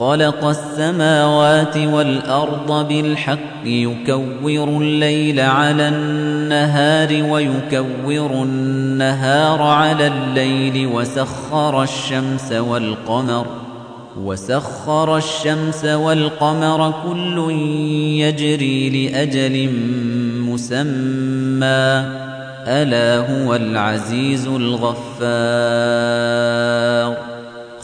خلق السماوات والأرض بالحق يكور الليل على النهار ويكور النهار على الليل وسخر الشمس والقمر وسخر الشمس والقمر كل يجري لأجل مسمى. ألا هو العزيز الغفار.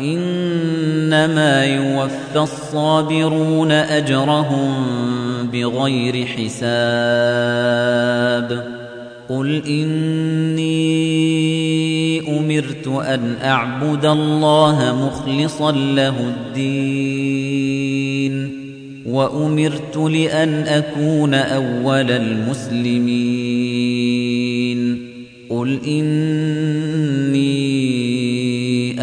إنما يوفى الصابرون أجرهم بغير حساب. قل إني أمرت أن أعبد الله مخلصا له الدين وأمرت لأن أكون أول المسلمين. قل إني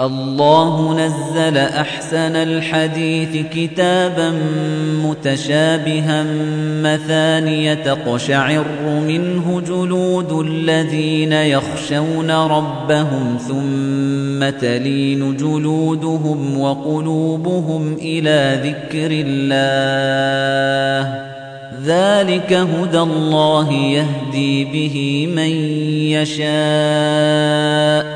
الله نزل أحسن الحديث كتابا متشابها مثانية تقشعر منه جلود الذين يخشون ربهم ثم تلين جلودهم وقلوبهم إلى ذكر الله. ذلك هدى الله يهدي به من يشاء.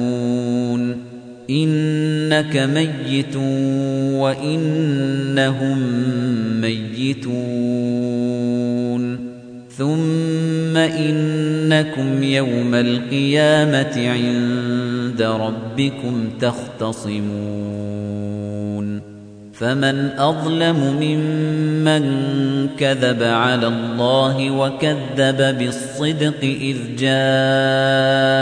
إنك ميت وإنهم ميتون ثم إنكم يوم القيامة عند ربكم تختصمون فمن أظلم ممن كذب على الله وكذب بالصدق إذ جاءه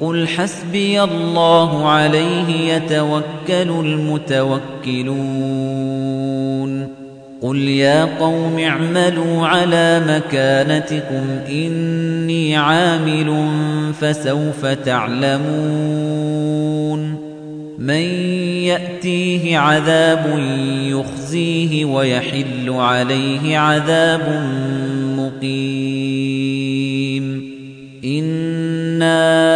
قل حسبي الله عليه يتوكل المتوكلون. قل يا قوم اعملوا على مكانتكم إني عامل فسوف تعلمون. من يأتيه عذاب يخزيه ويحل عليه عذاب مقيم. إِنَّا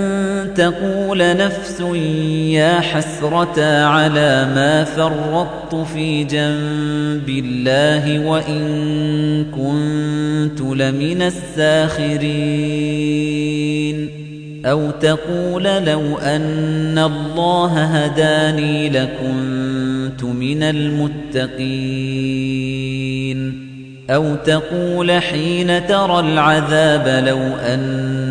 تقول نفس يا حسرة على ما فرطت في جنب الله وإن كنت لمن الساخرين. أو تقول لو أن الله هداني لكنت من المتقين. أو تقول حين ترى العذاب لو أن